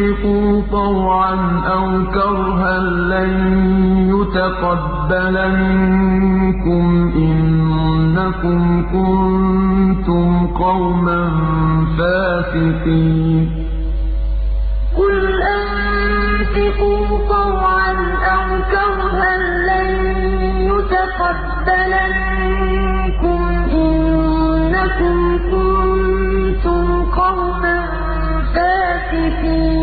تنفقوا طَوْعًا أَوْ كَرْهًا لَّن يُتَقَبَّلَ مِنكُمْ ۖ إِنَّكُمْ كُنتُمْ قَوْمًا فَاسِقِينَ. قُلْ أَنفِقُوا طَوْعًا أَوْ كَرْهًا لَّن يُتَقَبَّلَ مِنكُمْ ۖ إِنَّكُمْ كُنتُمْ قَوْمًا فَاسِقِينَ.